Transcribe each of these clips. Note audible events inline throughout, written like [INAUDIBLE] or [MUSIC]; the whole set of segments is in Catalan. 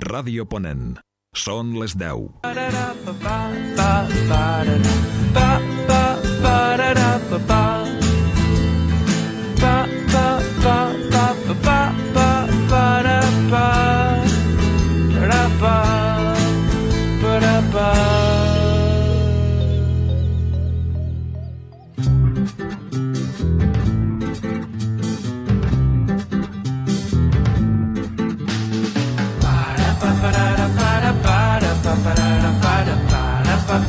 Ràdio Ponent. Són les 10.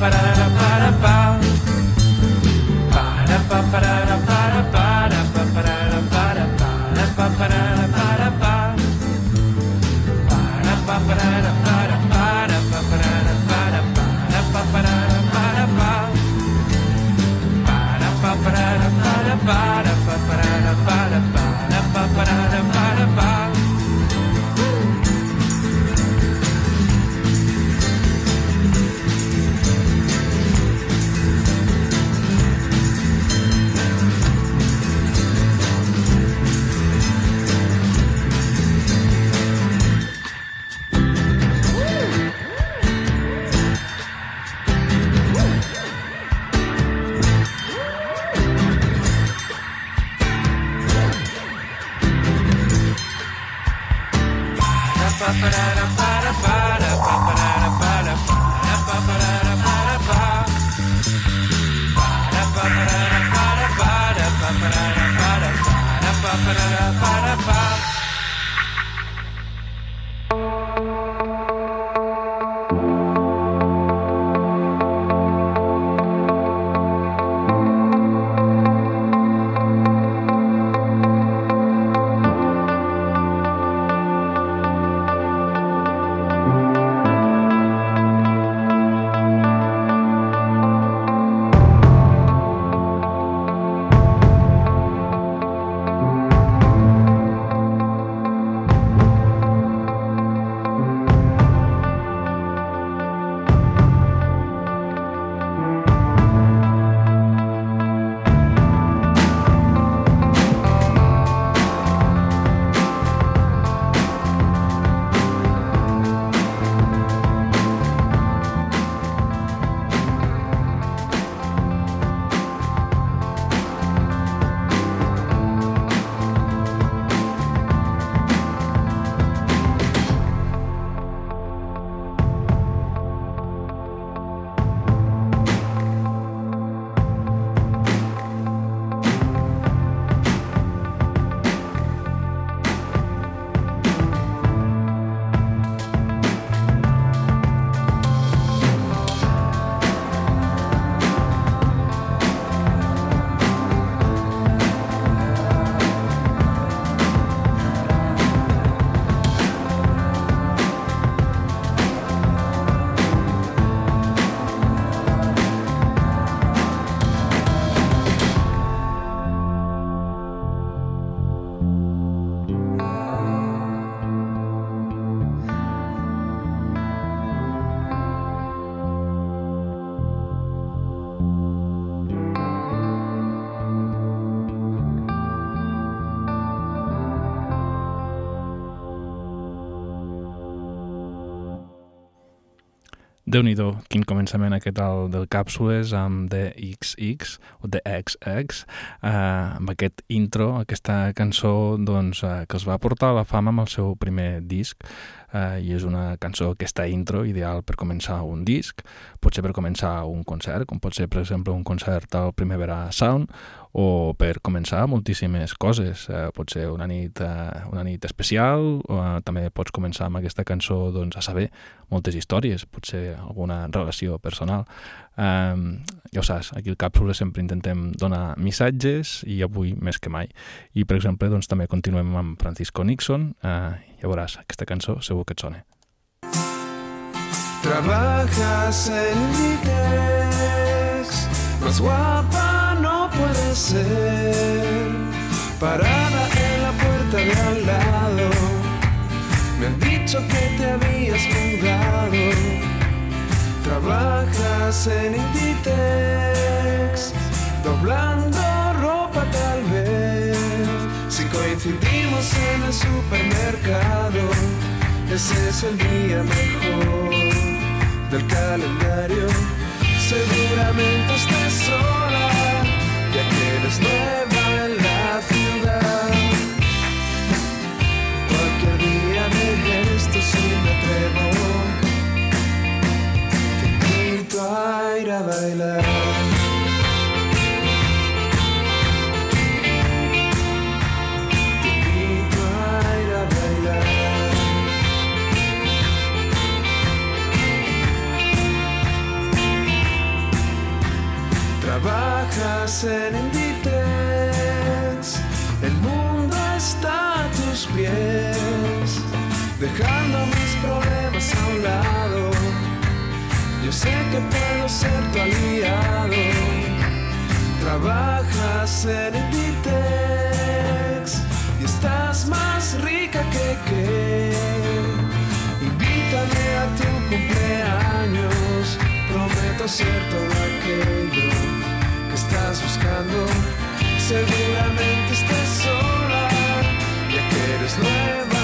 para déu nhi quin començament aquest el, del Càpsules amb DXX o DXX, eh, amb aquest intro, aquesta cançó doncs, eh, que els va portar a la fama amb el seu primer disc eh, i és una cançó, aquesta intro, ideal per començar un disc, pot ser per començar un concert, com pot ser, per exemple, un concert al Primavera Sound, o per començar moltíssimes coses. Eh, pot ser una nit, eh, una nit especial, o eh, també pots començar amb aquesta cançó doncs, a saber moltes històries, pot ser alguna relació personal. Eh, ja ho saps, aquí al Càpsula sempre intentem donar missatges i avui més que mai. I, per exemple, doncs, també continuem amb Francisco Nixon, eh, ja veuràs, aquesta cançó segur que et sona. Trabajas en Inditex, más guapa Parada en la puerta de al lado, me han dicho que te habías mudado. Trabajas en Inditex, doblando ropa tal vez. Si coincidimos en el supermercado Ese es el día mejor del calendario. Seguramente estés sola, bailar. Te invito a bailar. Trabajas en Inditex, el mundo está a tus pies, dejando mis problemas a un lado. Yo sé que puedo ser tu aliado. Trabajas en Inditex y estás más rica que qué. Invítame a tu cumpleaños, prometo ser todo aquello que estás buscando. Seguramente estés sola, ya que eres nueva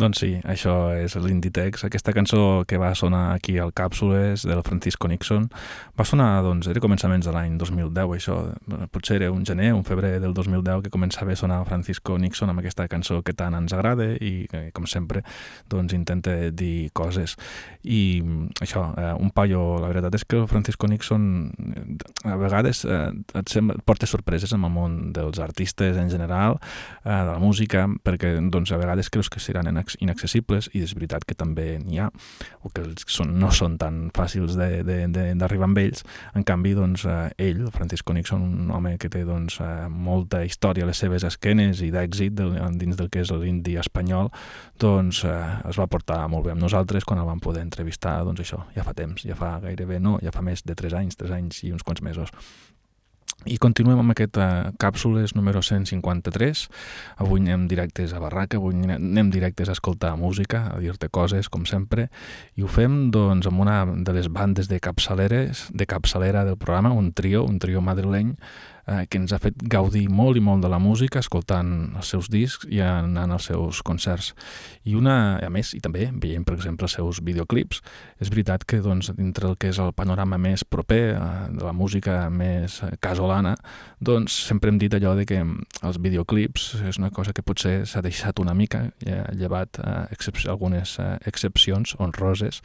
Doncs sí, això és l'Inditex. Aquesta cançó que va sonar aquí al Càpsules del Francisco Nixon va sonar, doncs, era començaments de l'any 2010, això. Potser era un gener, un febrer del 2010 que començava a sonar Francisco Nixon amb aquesta cançó que tant ens agrada i com sempre, doncs, intenta dir coses. I això, eh, un paio, la veritat és que el Francisco Nixon eh, a vegades eh, et, sembla, et porta sorpreses en el món dels artistes en general, eh, de la música, perquè doncs, a vegades creus que seran inac- inaccessibles i és veritat que també n'hi ha, o que són, no són tan fàcils d'arribar amb ells. En canvi, doncs, eh, ell, el Francisco Nixon, un home que té doncs, eh, molta història a les seves esquenes i d'èxit dins del que és l'indi espanyol, doncs eh, es va portar molt bé amb nosaltres quan el vam poder entrevistar, doncs això, ja fa temps, ja fa gairebé, no, ja fa més de 3 anys, 3 anys i uns quants mesos. I continuem amb aquest uh, càpsules número 153. Avui anem directes a Barraca, avui anem directes a escoltar música, a dir-te coses, com sempre, i ho fem doncs, amb una de les bandes de capçaleres, de capçalera del programa, un trio, un trio madrileny, eh, que ens ha fet gaudir molt i molt de la música, escoltant els seus discs i anant als seus concerts. I una, a més, i també veient, per exemple, els seus videoclips. És veritat que doncs, dintre el que és el panorama més proper, eh, de la música més eh, casolana, doncs sempre hem dit allò de que els videoclips és una cosa que potser s'ha deixat una mica, eh, llevat eh, excep algunes eh, excepcions honroses,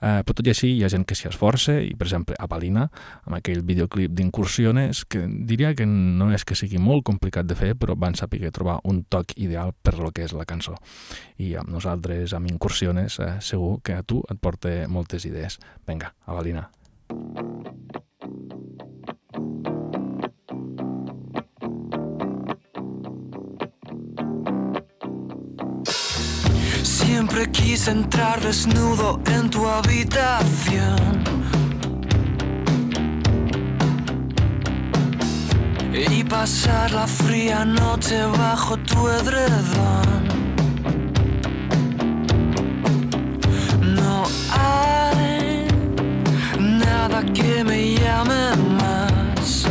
eh, però tot i així hi ha gent que s'hi esforça i, per exemple, a Palina, amb aquell videoclip d'Incursiones, que diria que no és que sigui molt complicat de fer, però van saber trobar un toc ideal per lo que és la cançó. I amb nosaltres, amb Incursiones, eh, segur que a tu et porta moltes idees. Vinga, a Balina. Siempre quise entrar desnudo en tu habitación. Y pasar la fría noche bajo tu edredón. No hay nada que me llame más.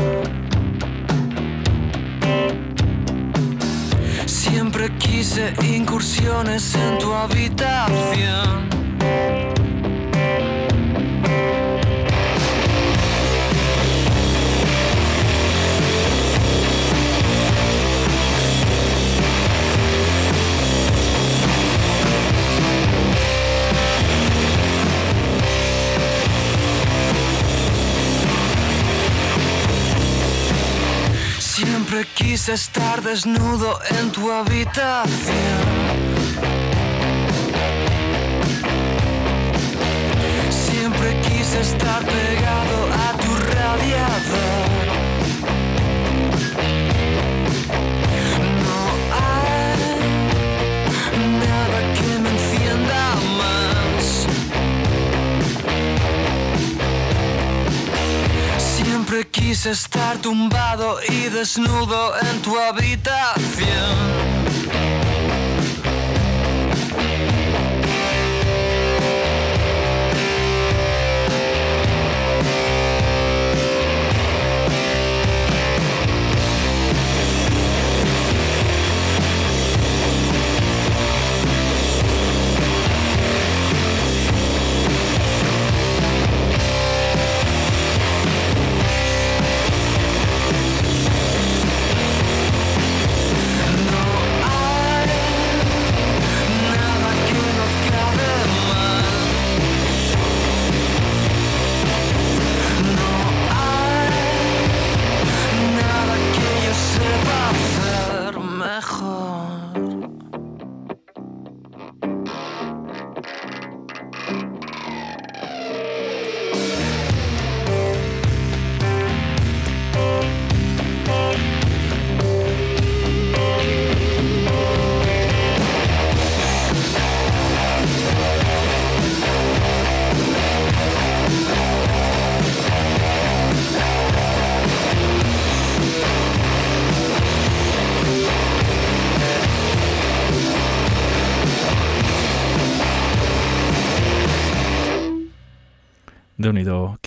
Siempre quise incursiones en tu habitación. Siempre quise estar desnudo en tu habitación. Siempre quise estar pegado a tu radiador. Quise estar tumbado y desnudo en tu habitación.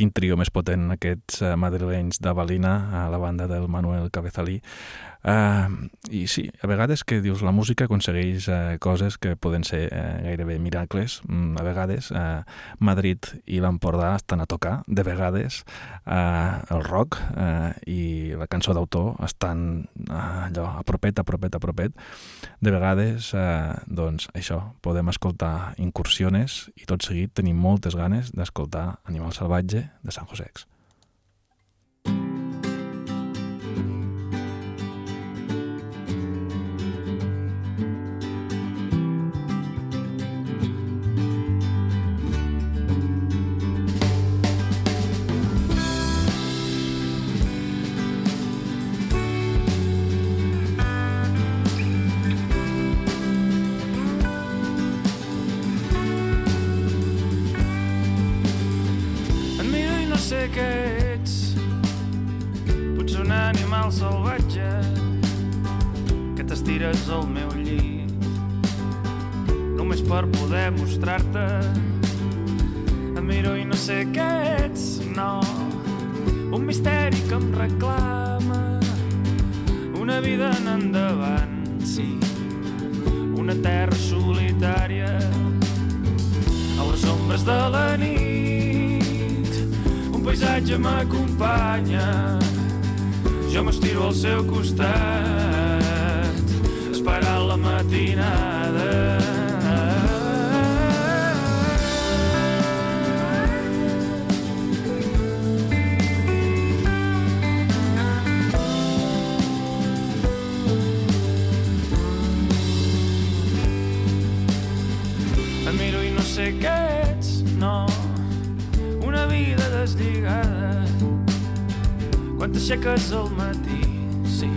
Quin trio més potent aquests uh, madrilenys de Balina, a la banda del Manuel Cabezalí. Uh, I sí, a vegades que dius la música aconsegueix uh, coses que poden ser uh, gairebé miracles. Mm, a vegades uh, Madrid i l'Empordà estan a tocar, de vegades uh, el rock uh, i la cançó d'autor estan uh, allò a propet, a propet, a propet. De vegades, uh, doncs, això, podem escoltar incursiones i tot seguit tenim moltes ganes d'escoltar Animal Salvatge de San Josex. Què ets. Potser un animal salvatge que t'estires al meu llit. Només per poder mostrar-te. Et miro i no sé què ets, no. Un misteri que em reclama. Una vida en endavant, sí. Una terra solitària a les ombres de la nit paisatge m'acompanya. Jo m'estiro al seu costat esperant la matinada. Sé què Quan t'aixeques al matí, sí.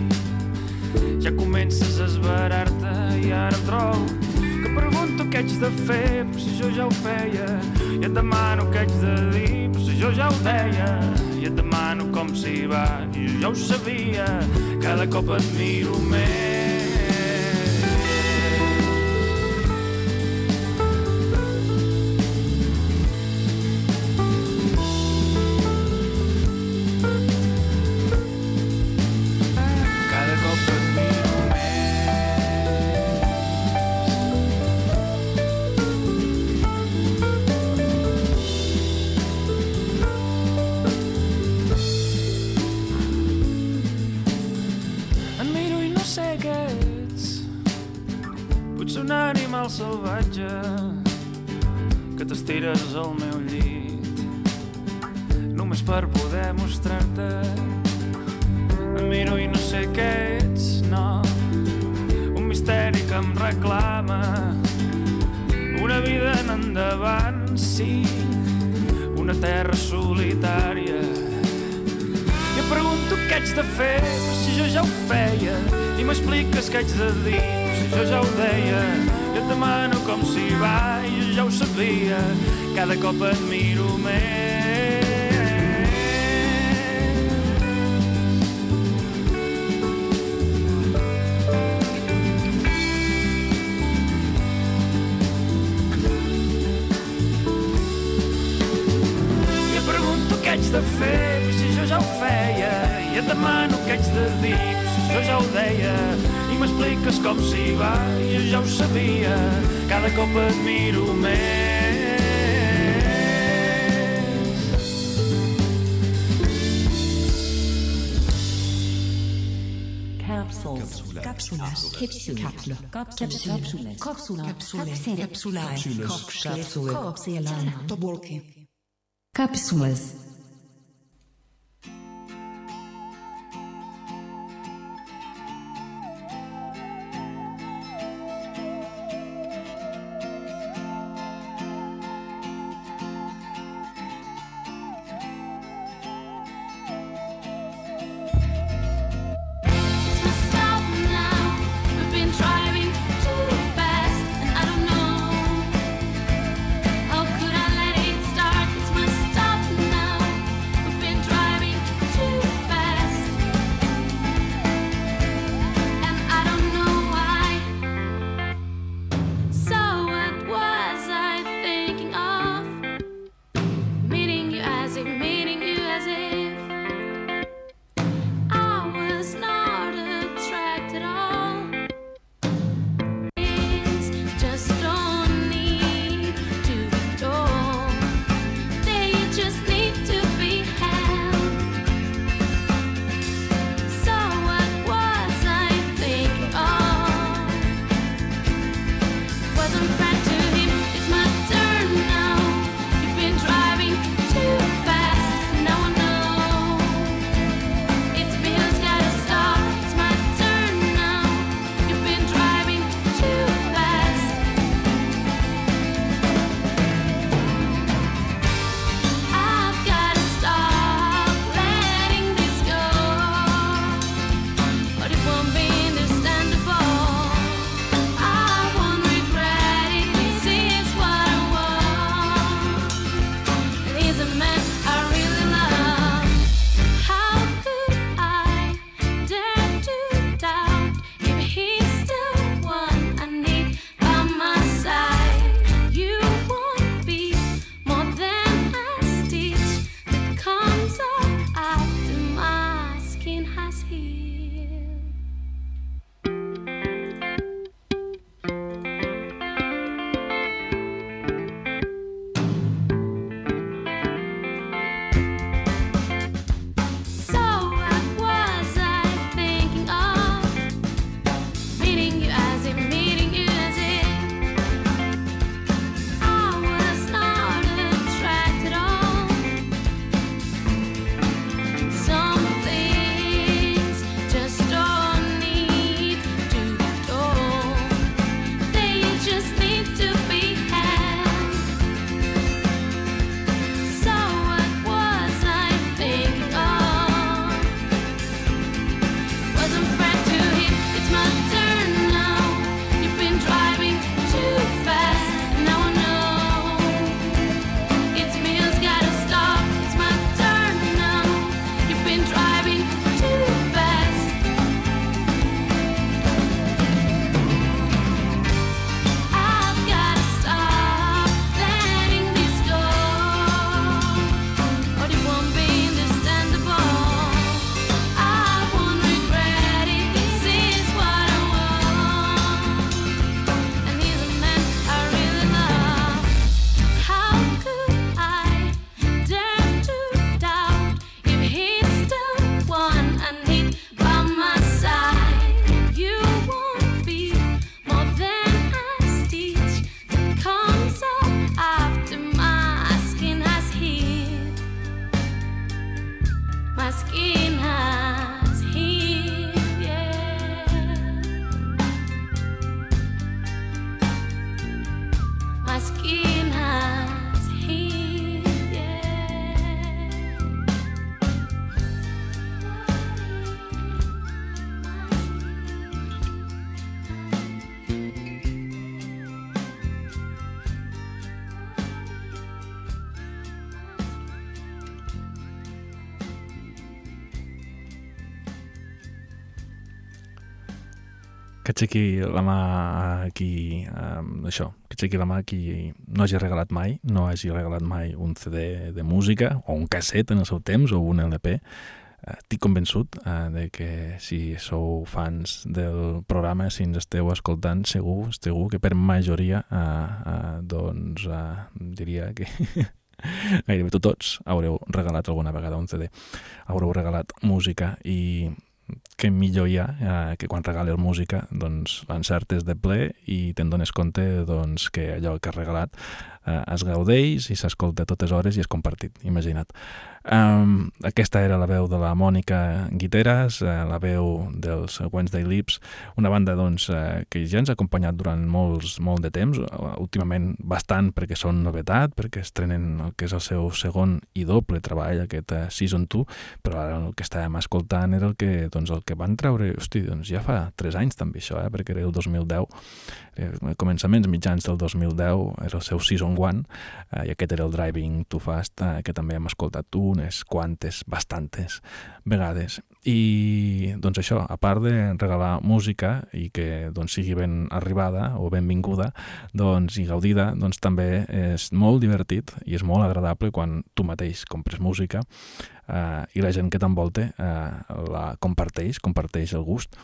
Ja comences a esverar-te i ara em trobo que pregunto què haig de fer, però si jo ja ho feia. I et demano què haig de dir, però si jo ja ho deia. I et demano com s'hi va, i jo ja ho sabia. Cada cop et miro més. Endavant, sí. una terra solitària. I pregunto què haig de fer, si jo ja ho feia, i m'expliques què haig de dir, si jo ja ho deia. Jo et demano com s'hi va, i jo ja ho sabia, cada cop et miro més. Haig de si jo ja ho deia. I m'expliques com s'hi va, i jo ja ho sabia. Cada cop et miro més. Capsules. Cápsulas. Cápsula. Cápsula. Cápsula. Cápsula. Cápsula. Cápsula. Tobolki. Cápsulas. Stop aixequi la mà a qui, um, això, que aixequi la mà a qui no hagi regalat mai, no hagi regalat mai un CD de música, o un casset en el seu temps, o un LP. Uh, estic convençut uh, de que si sou fans del programa, si ens esteu escoltant, segur, segur que per majoria, uh, uh, doncs, uh, diria que [LAUGHS] gairebé tots haureu regalat alguna vegada un CD, haureu regalat música i que millor hi ha eh, que quan regales música doncs l'encertes de ple i te'n dones compte doncs, que allò que has regalat eh, es gaudeix i s'escolta a totes hores i és compartit, imagina't. Um, aquesta era la veu de la Mònica Guiteras, uh, la veu dels Wednesday Lips, una banda doncs, uh, que ja ens ha acompanyat durant molts, molt de temps, uh, últimament bastant perquè són novetat, perquè estrenen el que és el seu segon i doble treball, aquest uh, Season 2, però ara el que estàvem escoltant era el que, doncs, el que van treure, hosti, doncs ja fa 3 anys també això, eh, perquè era el 2010, eh, començaments mitjans del 2010, era el seu Season 1, uh, i aquest era el Driving Too Fast, uh, que també hem escoltat unes quantes, bastantes vegades. I doncs això, a part de regalar música i que doncs, sigui ben arribada o benvinguda doncs, i gaudida, doncs també és molt divertit i és molt agradable quan tu mateix compres música eh, i la gent que t'envolta eh, la comparteix, comparteix el gust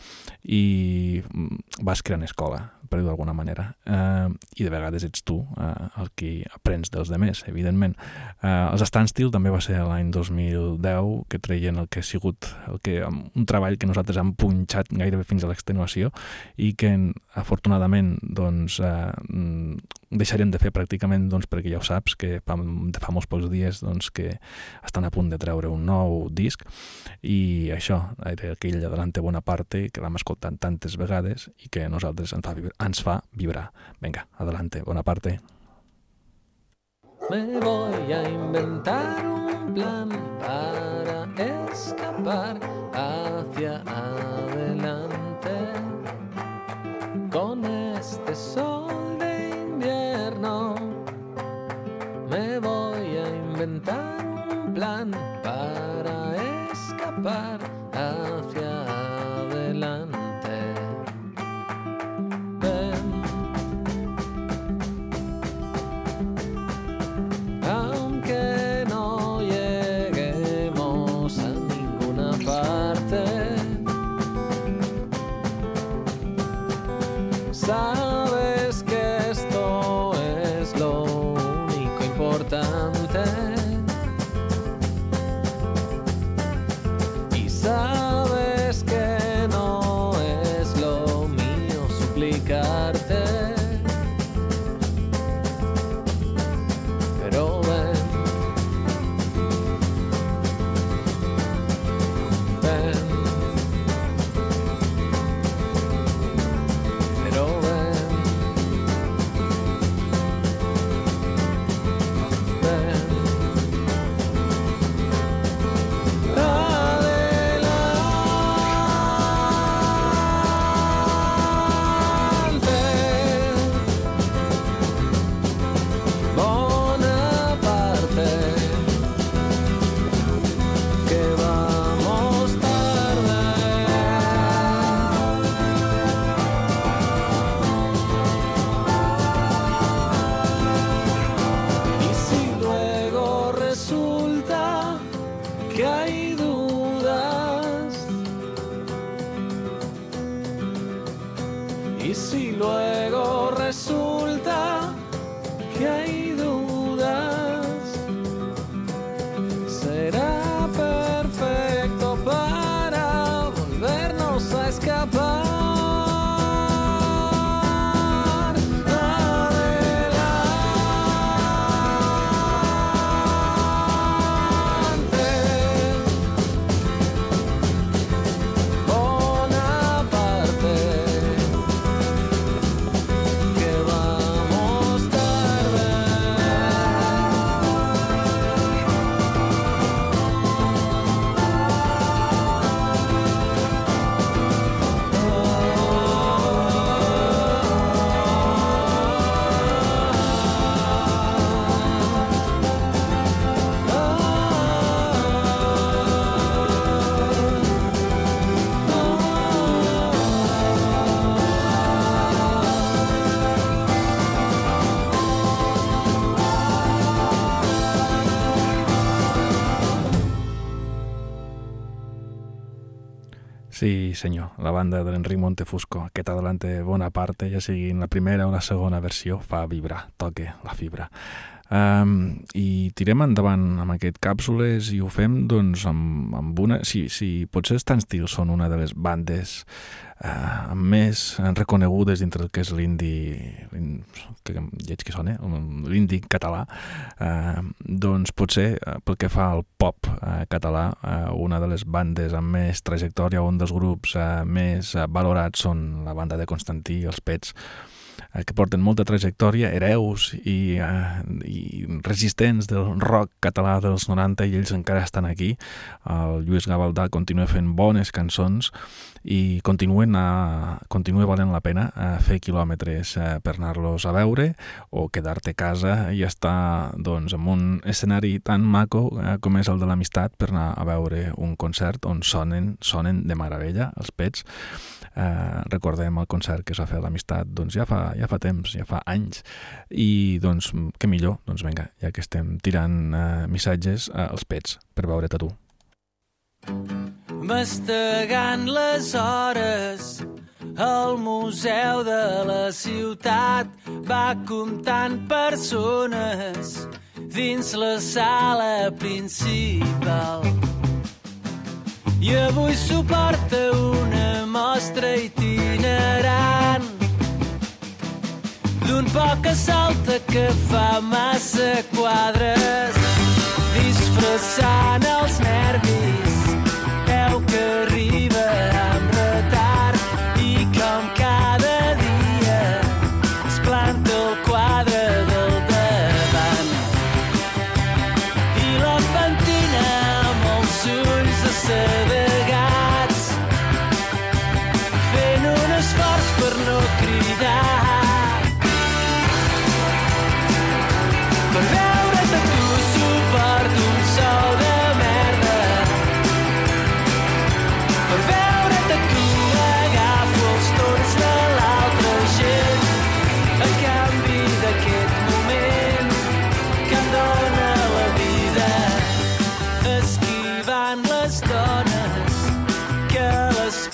i mm, vas creant escola, per dir d'alguna manera. Eh, I de vegades ets tu eh, el qui aprens dels demés, evidentment. Eh, els Standstill també va ser l'any 2010 que treien el que ha sigut el que, un treball que nosaltres hem punxat gairebé fins a l'extenuació i que afortunadament doncs, eh, deixarem de fer pràcticament doncs, perquè ja ho saps que fa, fa molts pocs dies doncs, que estan a punt de treure un nou disc i això era aquell Adelante Bonaparte que l'hem escoltat tantes vegades i que nosaltres ens fa, vibrar, ens fa vibrar. Venga, Adelante Bonaparte. Me voy a inventar un plan para escapar hacia adelante para escapar y si luego resulta que hay senyor, la banda de l'Enric Montefusco, aquest adelante bona parte, ja sigui en la primera o la segona versió, fa vibrar, toque la fibra. Um, I tirem endavant amb aquest càpsules i ho fem doncs amb, amb una... Si, si potser Stan Steel són una de les bandes uh, més reconegudes dintre el que és l'indi que lleig que són, eh? l'indi català uh, doncs potser pel que fa al pop uh, català uh, una de les bandes amb més trajectòria un dels grups uh, més valorats són la banda de Constantí, els Pets que porten molta trajectòria, hereus i, eh, i resistents del rock català dels 90 i ells encara estan aquí. El Lluís Gavaldà continua fent bones cançons i continuen a, continua valent la pena a eh, fer quilòmetres eh, per anar-los a veure o quedar-te a casa i estar doncs, en un escenari tan maco eh, com és el de l'amistat per anar a veure un concert on sonen, sonen de meravella els pets. Eh, recordem el concert que es va fer a l'amistat doncs ja fa, ja fa temps, ja fa anys i doncs què millor, doncs vinga, ja que estem tirant eh, missatges eh, als pets per veure-te tu. Mastegant les hores, el museu de la ciutat va comptant persones dins la sala principal. I avui suporta una mostra itinerant d'un poc a salta que fa massa quadres disfressant els nervis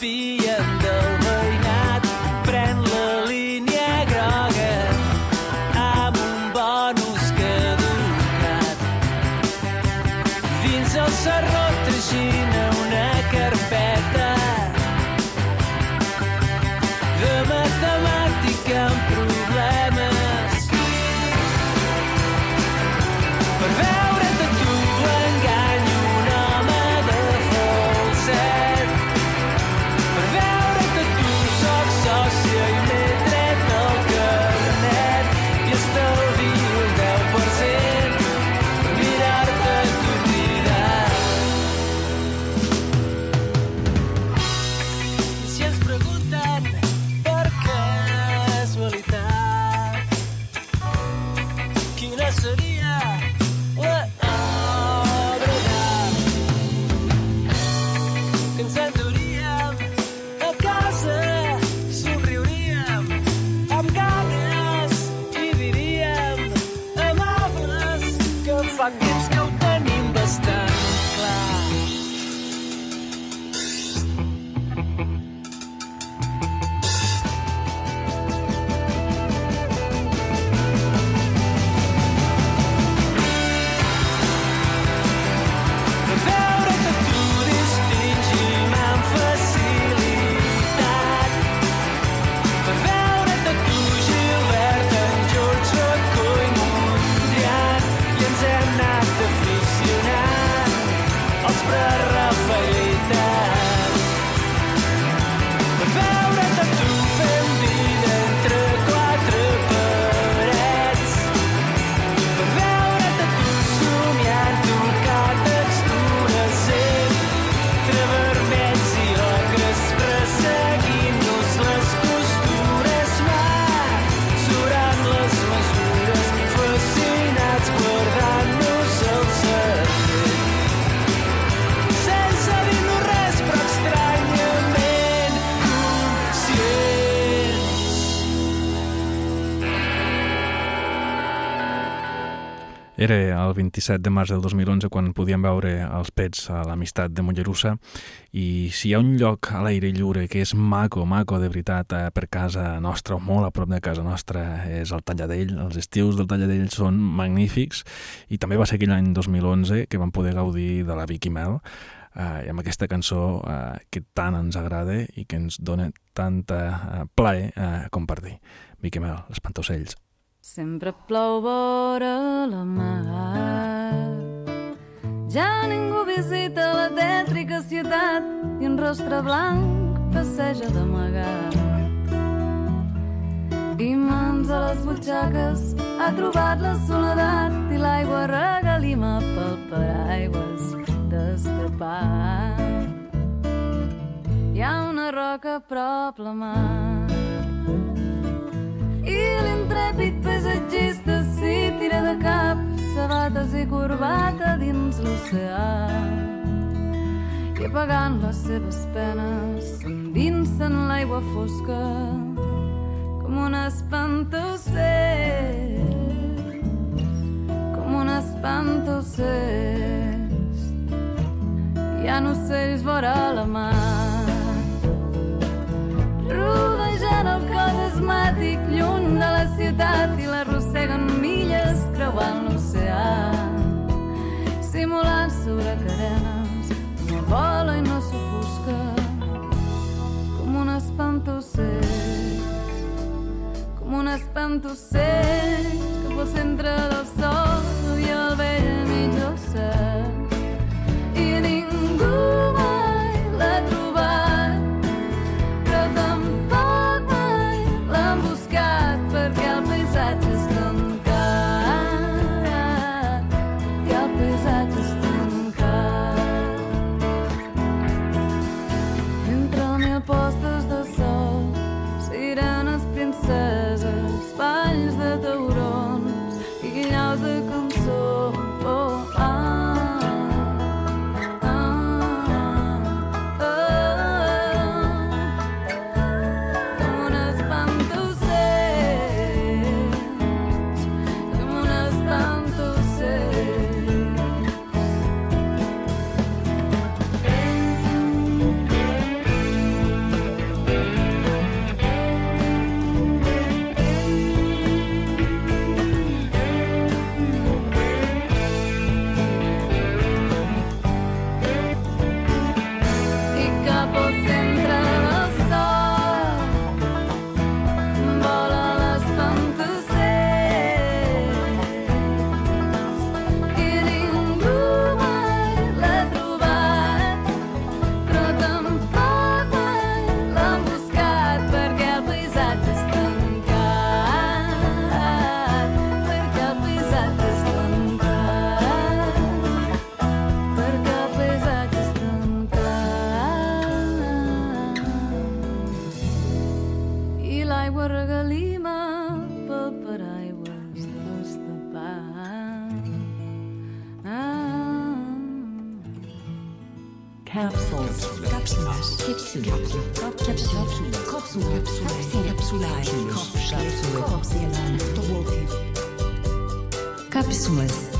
be el 27 de març del 2011 quan podíem veure els pets a l'amistat de Mollerussa i si hi ha un lloc a l'aire lliure que és maco, maco de veritat eh, per casa nostra o molt a prop de casa nostra és el Talladell. Els estius del Talladell són magnífics i també va ser aquell any 2011 que vam poder gaudir de la Vicky Mel eh, i amb aquesta cançó eh, que tant ens agrada i que ens dona tanta eh, plaer eh, compartir. Vicky Mel, l'Espantocells. Sempre plou vora la mar. Ja ningú visita la tètrica ciutat i un rostre blanc passeja d'amagat. I mans a les butxaques ha trobat la soledat i l'aigua regalima pel paraigües destapat. Hi ha una roca prop la mar i l'intrèpid paisatgista s'hi tira de cap, sabates i corbata dins l'oceà. I apagant les seves penes s'endinsa en l'aigua fosca com un espantocell, com un espantocell. Hi ha ocells vora la mar, com un Kapsules.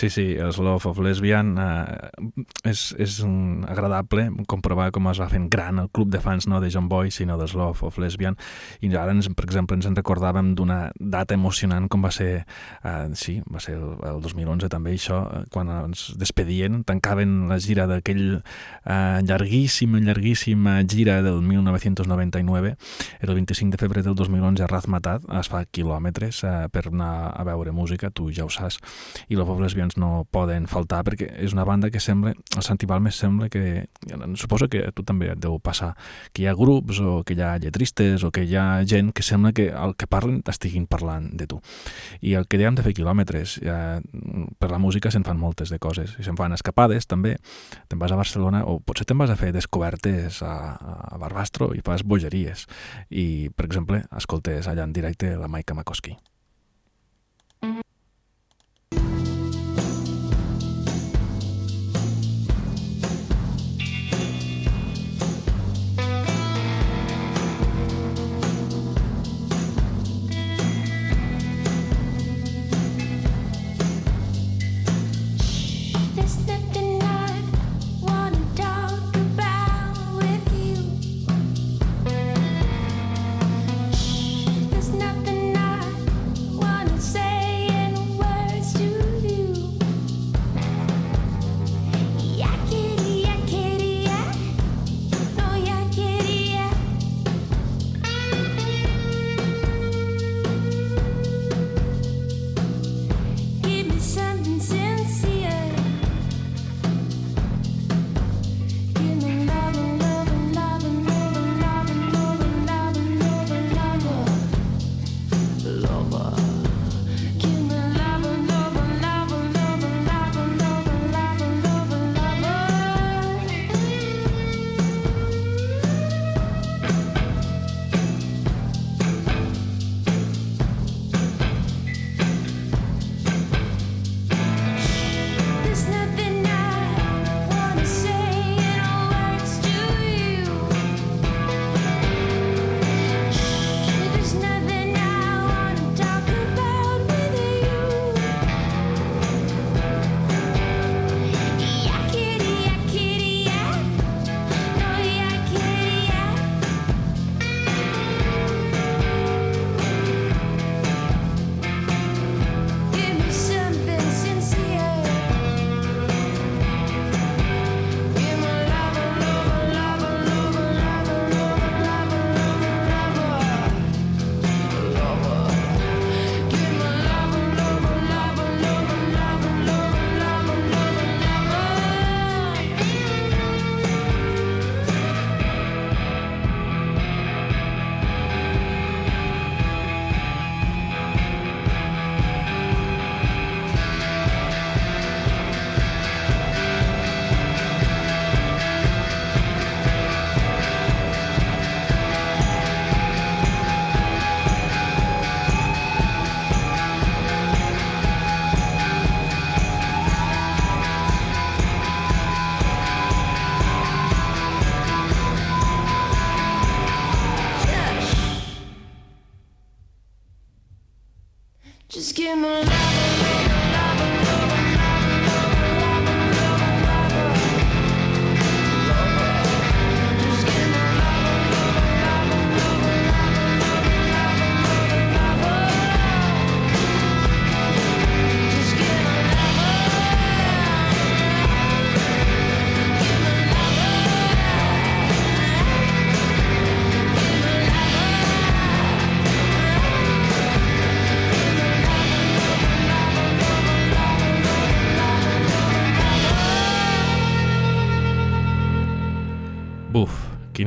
Sí, sí, els Love of Lesbian eh, és, és un agradable comprovar com es va fent gran el club de fans no de John Boy, sinó dels Love of Lesbian. I ara, ens, per exemple, ens en recordàvem d'una data emocionant com va ser eh, sí, va ser el, el 2011 també això, eh, quan ens despedien tancaven la gira d'aquell eh, llarguíssima, llarguíssima gira del 1999 el 25 de febrer del 2011 a Razmatat es fa quilòmetres eh, per anar a veure música, tu ja ho saps. I Love of Lesbian lesbians no poden faltar perquè és una banda que sembla, el Santi Balmes sembla que, suposo que a tu també et deu passar, que hi ha grups o que hi ha lletristes o que hi ha gent que sembla que el que parlen estiguin parlant de tu. I el que dèiem de fer quilòmetres, ja, per la música se'n fan moltes de coses, i se'n fan escapades també, te'n vas a Barcelona o potser te'n vas a fer descobertes a, a Barbastro i fas bogeries i, per exemple, escoltes allà en directe la Maika Makoski.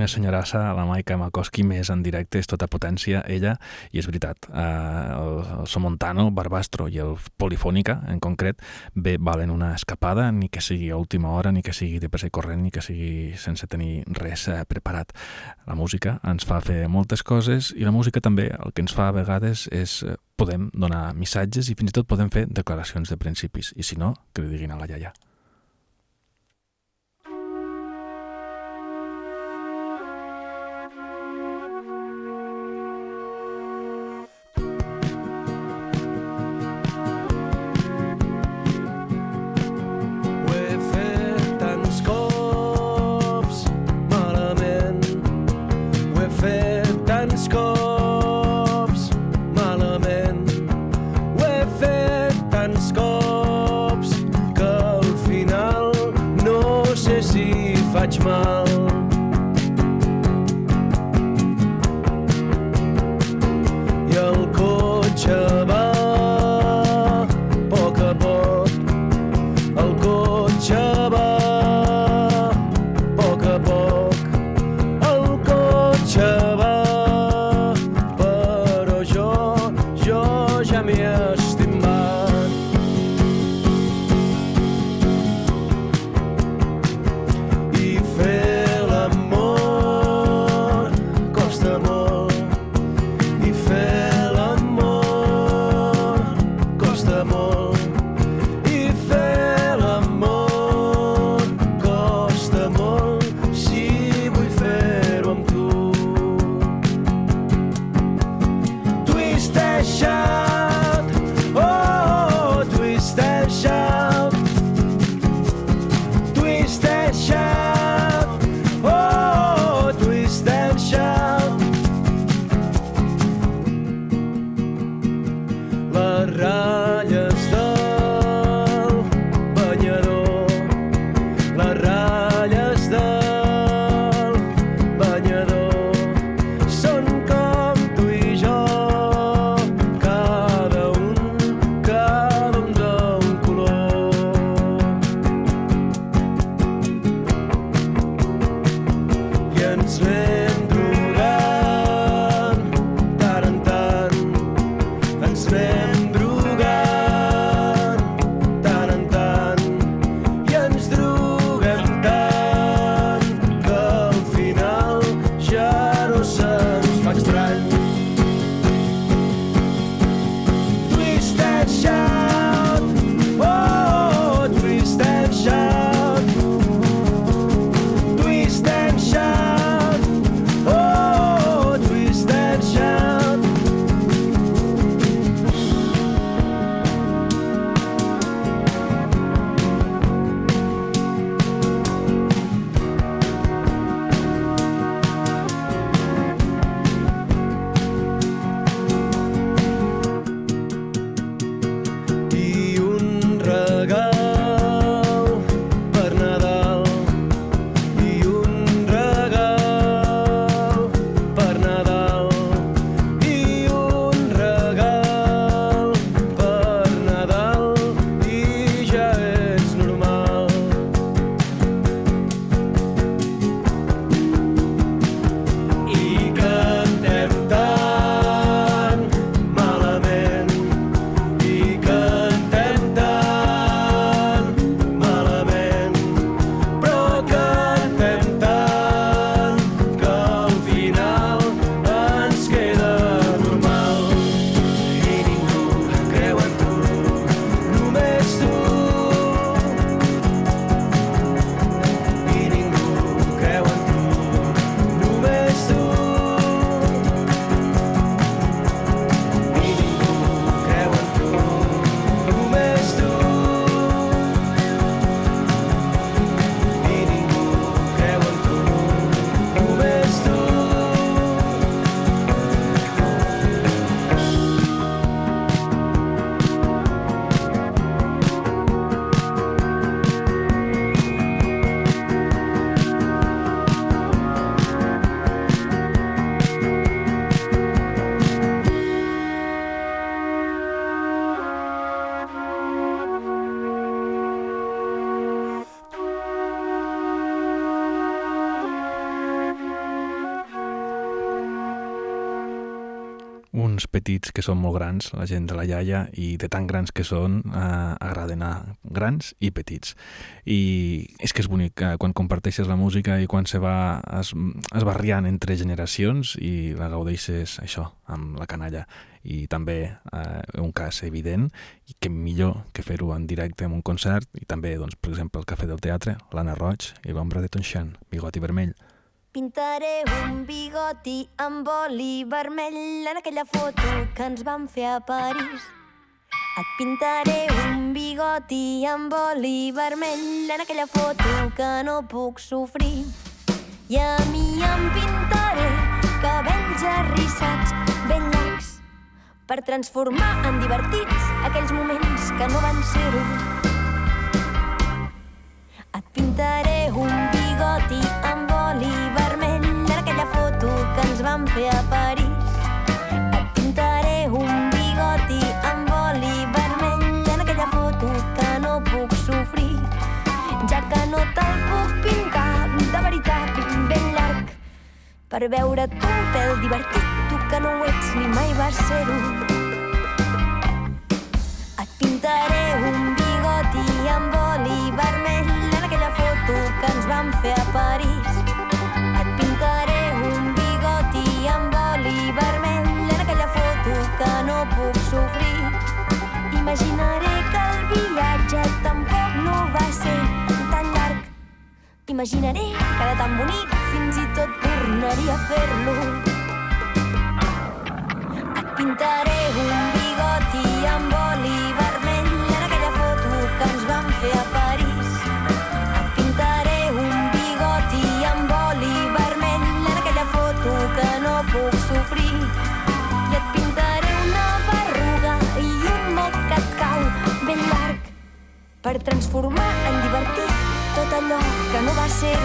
Quina senyorassa, la Maika Makoski, més en directe, és tota potència, ella, i és veritat, eh, el, el Somontano, Barbastro i el Polifònica, en concret, bé, valen una escapada, ni que sigui a última hora, ni que sigui de pressa corrent, ni que sigui sense tenir res eh, preparat. La música ens fa fer moltes coses i la música també el que ens fa a vegades és eh, podem donar missatges i fins i tot podem fer declaracions de principis, i si no, que li diguin a la iaia. Faig mal. Petits que són molt grans, la gent de la iaia, i de tan grans que són, eh, agraden a grans i petits. I és que és bonic eh, quan comparteixes la música i quan se va es, esbarriant entre generacions i la gaudeixes això, amb la canalla. I també eh, un cas evident, i que millor que fer-ho en directe en un concert, i també, doncs, per exemple, el Cafè del Teatre, l'Anna Roig i l'Ombra de Tonxan, bigoti vermell. Pintaré un bigoti amb oli vermell en aquella foto que ens vam fer a París. Et pintaré un bigoti amb oli vermell en aquella foto que no puc sofrir. I a mi em pintaré cabells arrissats ben llargs per transformar en divertits aquells moments que no van ser-ho. Et pintaré un bigoti fer a París. Et pintaré un bigoti amb oli vermell en aquella foto que no puc sofrir, ja que no te'l puc pintar de veritat ben llarg per veure tu un pèl divertit, tu que no ho ets ni mai vas ser-ho. Et pintaré un bigoti amb oli vermell en aquella foto que ens vam fer a París. Imaginaré que el viatge tampoc no va ser tan llarg. Imaginaré que era tan bonic, fins i tot tornaria a fer-lo. Et pintaré un bigoti amb oli vermell en aquella foto que ens vam per transformar en divertit tot allò que no va ser.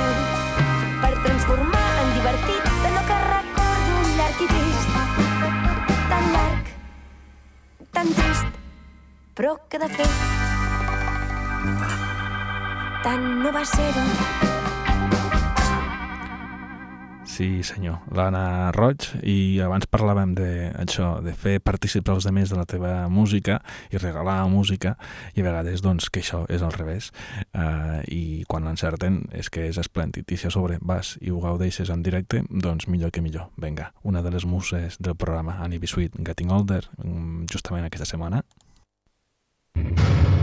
Per transformar en divertit allò que recordo llarg i trist. Tan llarg tan trist però que de fet tant no va ser Sí, senyor. L'Anna Roig, i abans parlàvem de això, de fer participar els demés de la teva música i regalar música, i a vegades doncs, que això és al revés. Uh, I quan l'encerten és que és esplèndid. I si a sobre vas i ho gaudeixes en directe, doncs millor que millor. Vinga, una de les muses del programa Annie B. Sweet, Getting Older, mm, justament aquesta setmana. Do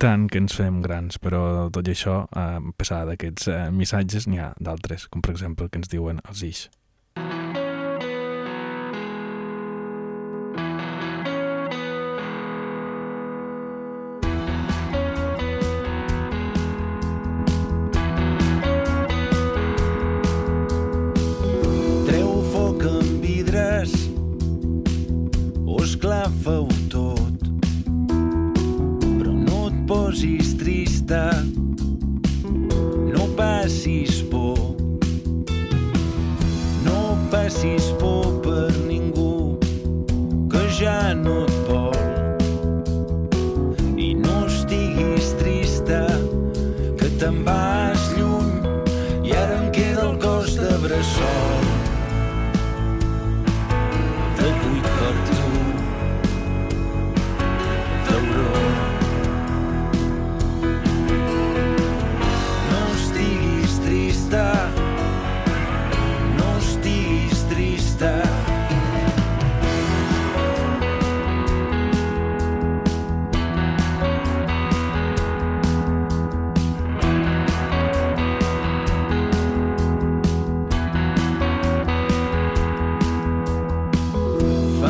tant que ens fem grans, però tot i això, a pesar d'aquests eh, missatges, n'hi ha d'altres, com per exemple el que ens diuen els ix.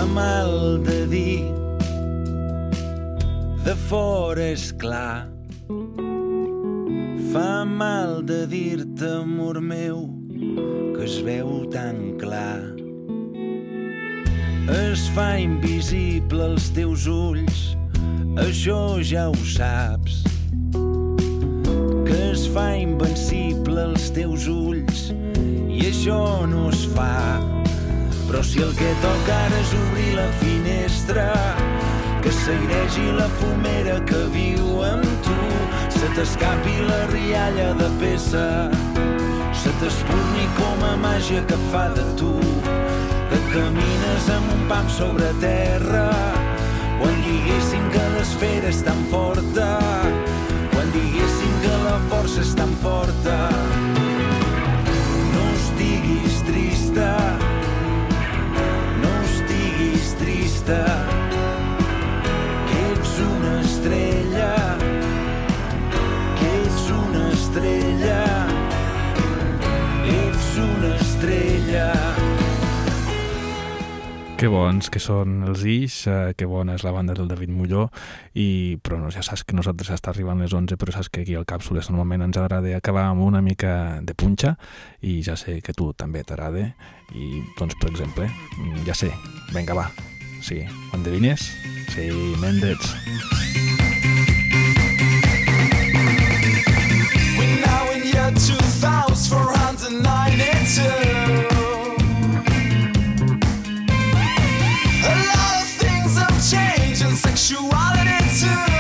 Fa mal de dir, de fora és clar. Fa mal de dir-te, amor meu, que es veu tan clar. Es fa invisible als teus ulls, això ja ho saps. Que es fa invencible als teus ulls, i això no es fa. Però si el que toca ara és obrir la finestra, que s'airegi la fumera que viu amb tu, se t'escapi la rialla de peça, se t'espurni com a màgia que fa de tu, que camines amb un pam sobre terra, quan diguéssim que l'esfera és tan forta, quan diguéssim que la força és tan forta. Trista, que ets una estrella, que ets una estrella, ets una estrella. Que bons que són els Ix, eh, que bona és la banda del David Molló, i, però no, ja saps que nosaltres està arribant les 11, però saps que aquí al Càpsules normalment ens agrada acabar amb una mica de punxa, i ja sé que tu també t'agrada, i doncs, per exemple, mm, ja sé, vinga, va, sí, ho endevines? Sí, Mendez. We're now in year 2492. A lot of things have changed in sexuality too.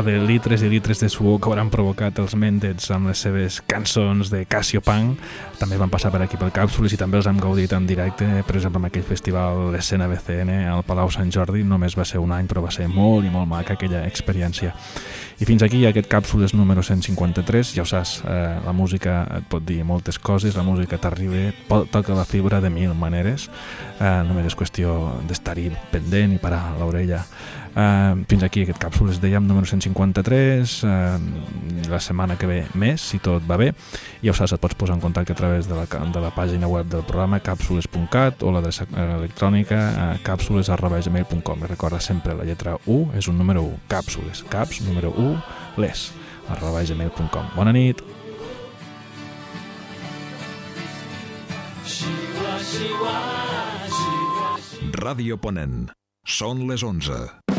Xiua, Rade, litres i litres de suor que hauran provocat els Mendets amb les seves cançons de Cassiopan. També van passar per aquí pel Càpsules i també els hem gaudit en directe, per exemple, amb aquell festival d'escena BCN al Palau Sant Jordi. Només va ser un any, però va ser molt i molt maca aquella experiència. I fins aquí aquest Càpsules número 153. Ja ho saps, eh, la música et pot dir moltes coses, la música t'arriba, pot tocar la fibra de mil maneres. Eh, només és qüestió d'estar-hi pendent i parar l'orella. Uh, fins aquí aquest càpsules dèiem número 153 uh, la setmana que ve més si tot va bé ja ho saps, et pots posar en contacte a través de la, de la pàgina web del programa capsules.cat o l'adreça electrònica uh, capsules arroba gmail.com recorda sempre la lletra U és un número 1 càpsules, caps número 1 les arroba gmail.com bona nit Ràdio Ponent. Són les 11.